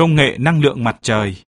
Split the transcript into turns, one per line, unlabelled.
công nghệ năng lượng mặt trời.